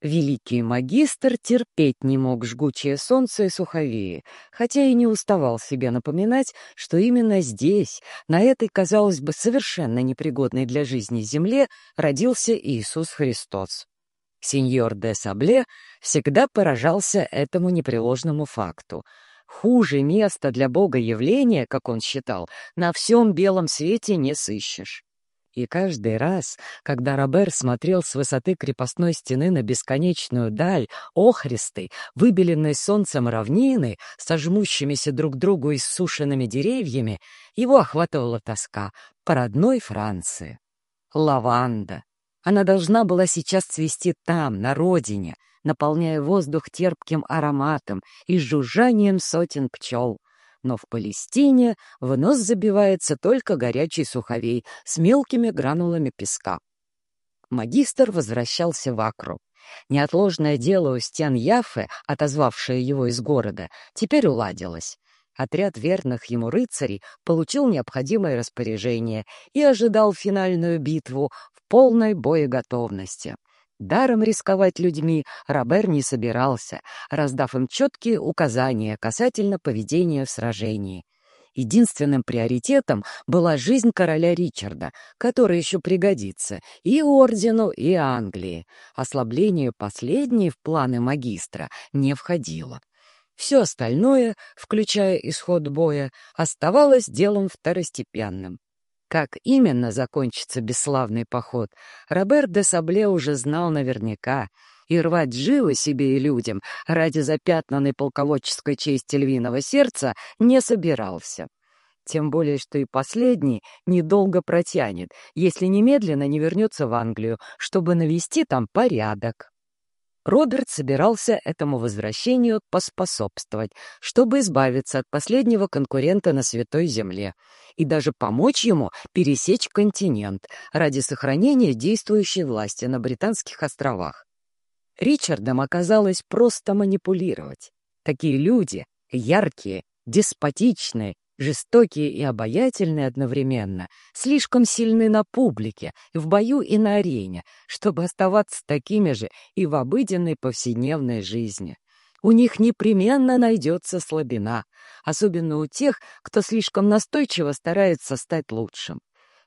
Великий магистр терпеть не мог жгучее солнце и суховеи, хотя и не уставал себе напоминать, что именно здесь, на этой, казалось бы, совершенно непригодной для жизни земле, родился Иисус Христос. Сеньор де Сабле всегда поражался этому непреложному факту. Хуже места для Бога явления, как он считал, на всем белом свете не сыщешь. И каждый раз, когда Робер смотрел с высоты крепостной стены на бесконечную даль, охристой, выбеленной солнцем равнины, со жмущимися друг другу иссушенными деревьями, его охватывала тоска по родной Франции. Лаванда. Она должна была сейчас цвести там, на родине, наполняя воздух терпким ароматом и жужжанием сотен пчел но в Палестине в нос забивается только горячий суховей с мелкими гранулами песка. Магистр возвращался в Акру. Неотложное дело у стен Яфы, отозвавшее его из города, теперь уладилось. Отряд верных ему рыцарей получил необходимое распоряжение и ожидал финальную битву в полной боеготовности. Даром рисковать людьми Робер не собирался, раздав им четкие указания касательно поведения в сражении. Единственным приоритетом была жизнь короля Ричарда, который еще пригодится и ордену, и Англии. Ослабление последней в планы магистра не входило. Все остальное, включая исход боя, оставалось делом второстепенным. Как именно закончится бесславный поход, Робер де Сабле уже знал наверняка, и рвать жилы себе и людям ради запятнанной полководческой чести львиного сердца не собирался. Тем более, что и последний недолго протянет, если немедленно не вернется в Англию, чтобы навести там порядок. Роберт собирался этому возвращению поспособствовать, чтобы избавиться от последнего конкурента на Святой Земле и даже помочь ему пересечь континент ради сохранения действующей власти на Британских островах. Ричардом оказалось просто манипулировать. Такие люди, яркие, деспотичные, жестокие и обаятельные одновременно, слишком сильны на публике, в бою и на арене, чтобы оставаться такими же и в обыденной повседневной жизни. У них непременно найдется слабина, особенно у тех, кто слишком настойчиво старается стать лучшим.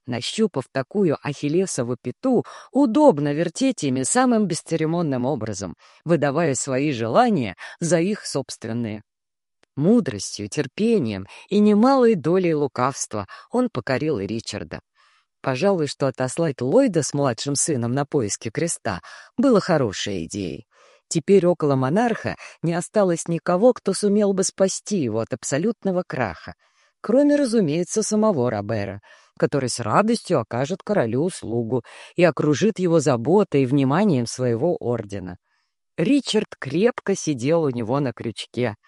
Нащупав такую ахиллесову пяту, удобно вертеть ими самым бесцеремонным образом, выдавая свои желания за их собственные. Мудростью, терпением и немалой долей лукавства он покорил Ричарда. Пожалуй, что отослать Ллойда с младшим сыном на поиски креста было хорошей идеей. Теперь около монарха не осталось никого, кто сумел бы спасти его от абсолютного краха, кроме, разумеется, самого Робера, который с радостью окажет королю услугу и окружит его заботой и вниманием своего ордена. Ричард крепко сидел у него на крючке —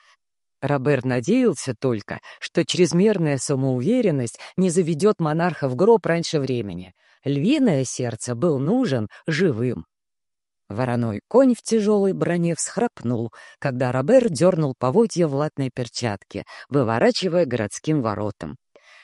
Робер надеялся только, что чрезмерная самоуверенность не заведет монарха в гроб раньше времени. Львиное сердце был нужен живым. Вороной конь в тяжелой броне всхрапнул, когда Робер дернул поводья в латной перчатке, выворачивая городским воротам.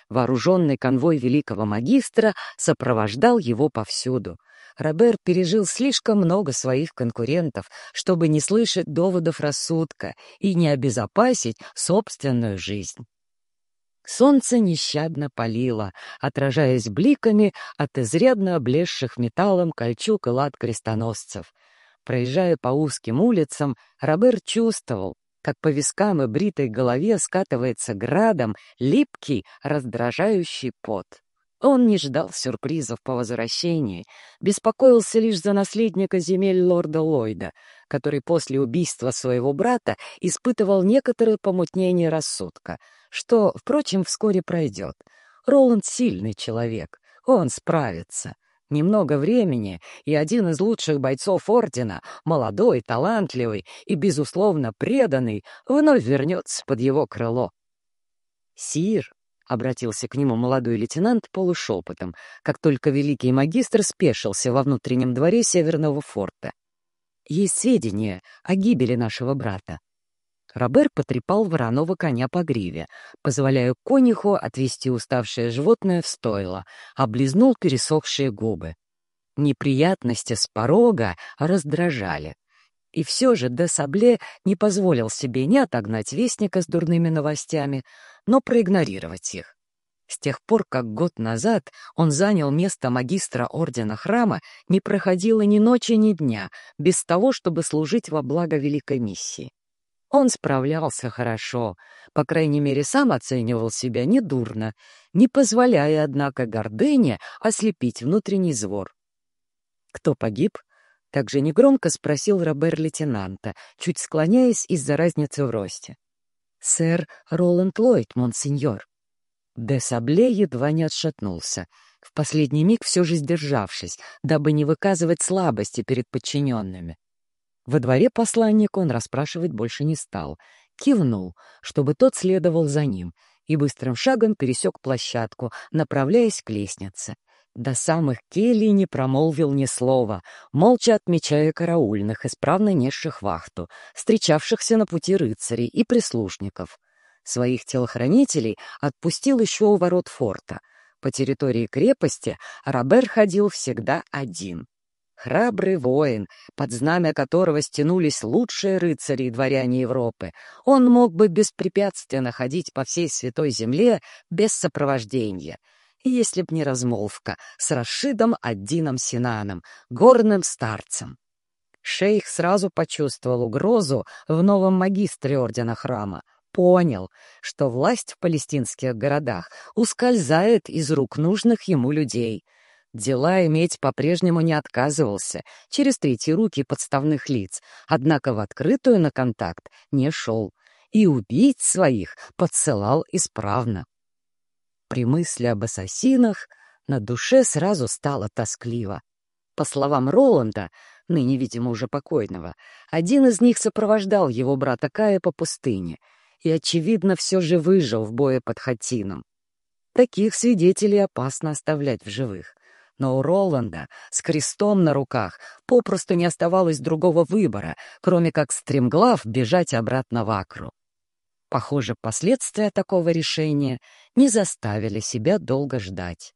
Вооруженный конвой великого магистра сопровождал его повсюду — Робер пережил слишком много своих конкурентов, чтобы не слышать доводов рассудка и не обезопасить собственную жизнь. Солнце нещадно палило, отражаясь бликами от изрядно облезших металлом кольчуг и лад крестоносцев. Проезжая по узким улицам, Робер чувствовал, как по вискам и бритой голове скатывается градом липкий, раздражающий пот. Он не ждал сюрпризов по возвращении, беспокоился лишь за наследника земель лорда Ллойда, который после убийства своего брата испытывал некоторое помутнение рассудка, что, впрочем, вскоре пройдет. Роланд сильный человек, он справится. Немного времени, и один из лучших бойцов Ордена, молодой, талантливый и, безусловно, преданный, вновь вернется под его крыло. «Сир», обратился к нему молодой лейтенант полушепотом, как только великий магистр спешился во внутреннем дворе Северного форта. «Есть сведения о гибели нашего брата». Робер потрепал вороного коня по гриве, позволяя конюху отвести уставшее животное в стойло, облизнул пересохшие губы. Неприятности с порога раздражали. И все же де Сабле не позволил себе не отогнать вестника с дурными новостями, но проигнорировать их. С тех пор, как год назад он занял место магистра ордена храма, не проходило ни ночи, ни дня без того, чтобы служить во благо великой миссии. Он справлялся хорошо, по крайней мере, сам оценивал себя недурно, не позволяя, однако, гордыне ослепить внутренний звор. Кто погиб? Также негромко спросил Робер лейтенанта, чуть склоняясь из-за разницы в росте. «Сэр Роланд Ллойд, монсеньор». Де Сабле едва не отшатнулся, в последний миг все же сдержавшись, дабы не выказывать слабости перед подчиненными. Во дворе посланник он расспрашивать больше не стал, кивнул, чтобы тот следовал за ним, и быстрым шагом пересек площадку, направляясь к лестнице. До самых келий не промолвил ни слова, молча отмечая караульных, исправно несших вахту, встречавшихся на пути рыцарей и прислужников. Своих телохранителей отпустил еще у ворот форта. По территории крепости Робер ходил всегда один. Храбрый воин, под знамя которого стянулись лучшие рыцари и дворяне Европы, он мог бы беспрепятственно ходить по всей Святой Земле без сопровождения — если б не размолвка с Рашидом Аддином Синаном, горным старцем. Шейх сразу почувствовал угрозу в новом магистре ордена храма, понял, что власть в палестинских городах ускользает из рук нужных ему людей. Дела иметь по-прежнему не отказывался через третьи руки подставных лиц, однако в открытую на контакт не шел и убить своих подсылал исправно. При мысли об ассасинах на душе сразу стало тоскливо. По словам Роланда, ныне, видимо, уже покойного, один из них сопровождал его брата Кая по пустыне и, очевидно, все же выжил в бое под Хатином. Таких свидетелей опасно оставлять в живых. Но у Роланда с крестом на руках попросту не оставалось другого выбора, кроме как стремглав бежать обратно в Акру. Похоже, последствия такого решения не заставили себя долго ждать.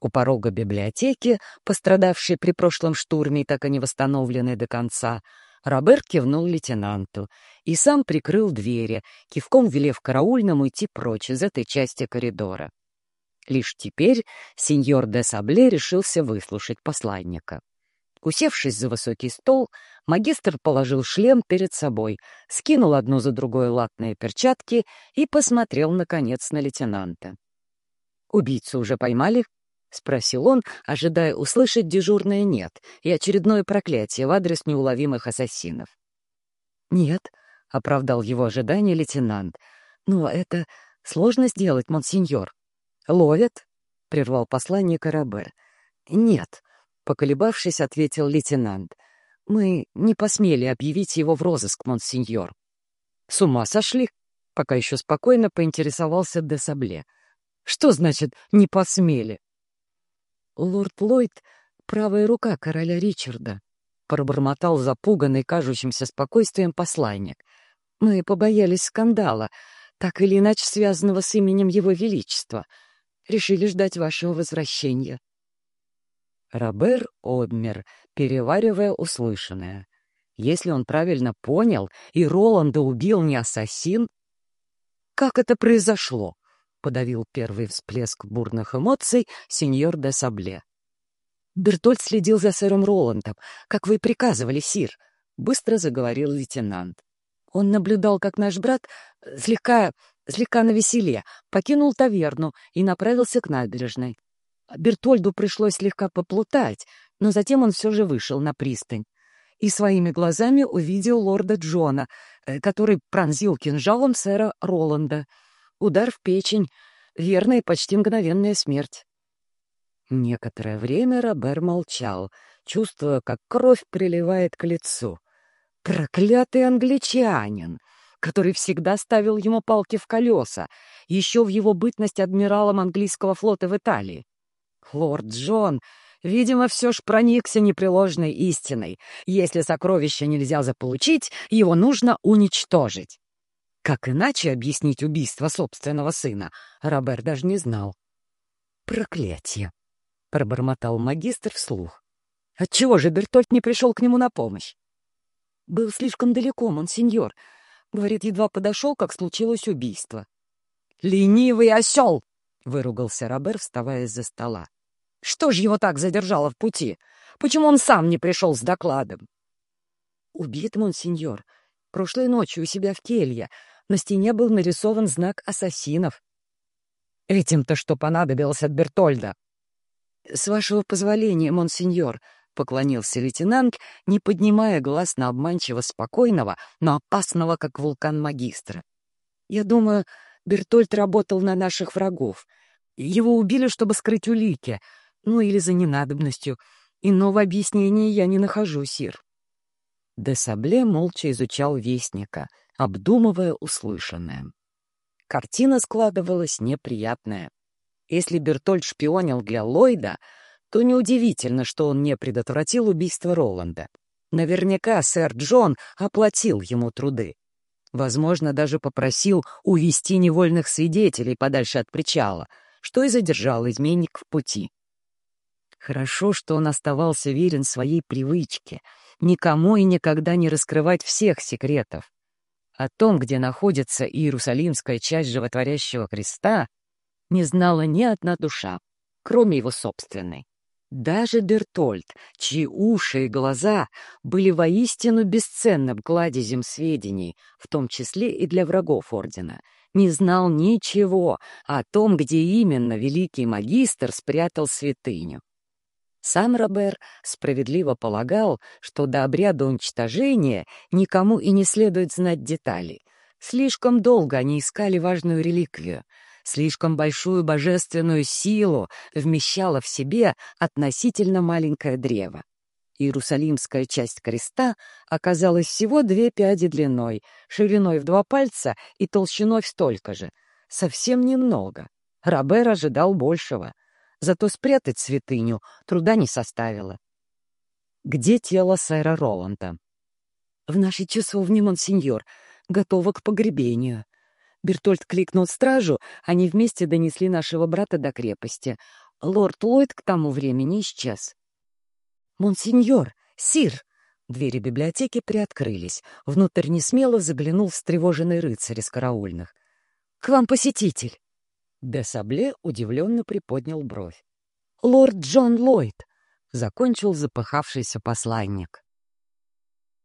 У порога библиотеки, пострадавшей при прошлом штурме и так и не восстановленной до конца, Роберт кивнул лейтенанту и сам прикрыл двери, кивком велев караульному идти прочь из этой части коридора. Лишь теперь сеньор де Сабле решился выслушать посланника. Усевшись за высокий стол, магистр положил шлем перед собой, скинул одну за другой латные перчатки и посмотрел, наконец, на лейтенанта. «Убийцу уже поймали?» — спросил он, ожидая услышать дежурное «нет» и очередное проклятие в адрес неуловимых ассасинов. «Нет», — оправдал его ожидание лейтенант. «Но это сложно сделать, монсеньор». «Ловят?» — прервал послание Карабер. «Нет», Поколебавшись, ответил лейтенант. «Мы не посмели объявить его в розыск, монсеньор». «С ума сошли?» Пока еще спокойно поинтересовался де Сабле. «Что значит «не посмели»?» «Лорд Ллойд — правая рука короля Ричарда», — пробормотал запуганный кажущимся спокойствием посланник. «Мы побоялись скандала, так или иначе связанного с именем Его Величества. Решили ждать вашего возвращения». Робер обмер, переваривая услышанное. Если он правильно понял, и Роланда убил не ассасин... «Как это произошло?» — подавил первый всплеск бурных эмоций сеньор де Сабле. «Бертольд следил за сэром Роландом, как вы приказывали, сир», — быстро заговорил лейтенант. Он наблюдал, как наш брат слегка, слегка навеселе покинул таверну и направился к набережной. Бертольду пришлось слегка поплутать, но затем он все же вышел на пристань и своими глазами увидел лорда Джона, э, который пронзил кинжалом сэра Роланда. Удар в печень, верная и почти мгновенная смерть. Некоторое время Робер молчал, чувствуя, как кровь приливает к лицу. Проклятый англичанин, который всегда ставил ему палки в колеса, еще в его бытность адмиралом английского флота в Италии. Лорд Джон, видимо, все ж проникся непреложной истиной. Если сокровище нельзя заполучить, его нужно уничтожить. Как иначе объяснить убийство собственного сына, Робер даже не знал. «Проклятие!» — пробормотал магистр вслух. «Отчего же Бертольд не пришел к нему на помощь?» «Был слишком далеко, монсеньор. Говорит, едва подошел, как случилось убийство». «Ленивый осел!» — выругался Робер, вставая из-за стола. «Что ж его так задержало в пути? Почему он сам не пришел с докладом?» «Убит, монсеньор. Прошлой ночью у себя в келье. На стене был нарисован знак ассасинов». «Этим-то что понадобилось от Бертольда?» «С вашего позволения, монсеньор», — поклонился лейтенант, не поднимая глаз на обманчиво спокойного, но опасного, как вулкан магистра. «Я думаю, Бертольд работал на наших врагов. Его убили, чтобы скрыть улики, ну или за ненадобностью. Иного объяснения я не нахожу, сир». Де Сабле молча изучал Вестника, обдумывая услышанное. Картина складывалась неприятная. Если Бертольд шпионил для Ллойда, то неудивительно, что он не предотвратил убийство Роланда. Наверняка сэр Джон оплатил ему труды. Возможно, даже попросил увести невольных свидетелей подальше от причала, что и задержал изменник в пути. Хорошо, что он оставался верен своей привычке — никому и никогда не раскрывать всех секретов. О том, где находится Иерусалимская часть животворящего креста, не знала ни одна душа, кроме его собственной. Даже Бертольд, чьи уши и глаза были воистину бесценным кладезем сведений, в том числе и для врагов Ордена, не знал ничего о том, где именно великий магистр спрятал святыню. Сам Робер справедливо полагал, что до обряда уничтожения никому и не следует знать деталей. Слишком долго они искали важную реликвию — слишком большую божественную силу вмещало в себе относительно маленькое древо. Иерусалимская часть креста оказалась всего две пяди длиной, шириной в два пальца и толщиной в столько же. Совсем немного. Робер ожидал большего. Зато спрятать святыню труда не составило. Где тело сэра Роланда? В нашей часовне, монсеньор, готово к погребению. Бертольд кликнул стражу, они вместе донесли нашего брата до крепости. Лорд Ллойд к тому времени исчез. «Монсеньор! Сир!» Двери библиотеки приоткрылись. Внутрь несмело заглянул встревоженный рыцарь из караульных. «К вам посетитель!» Де Сабле удивленно приподнял бровь. «Лорд Джон Ллойд!» — закончил запыхавшийся посланник.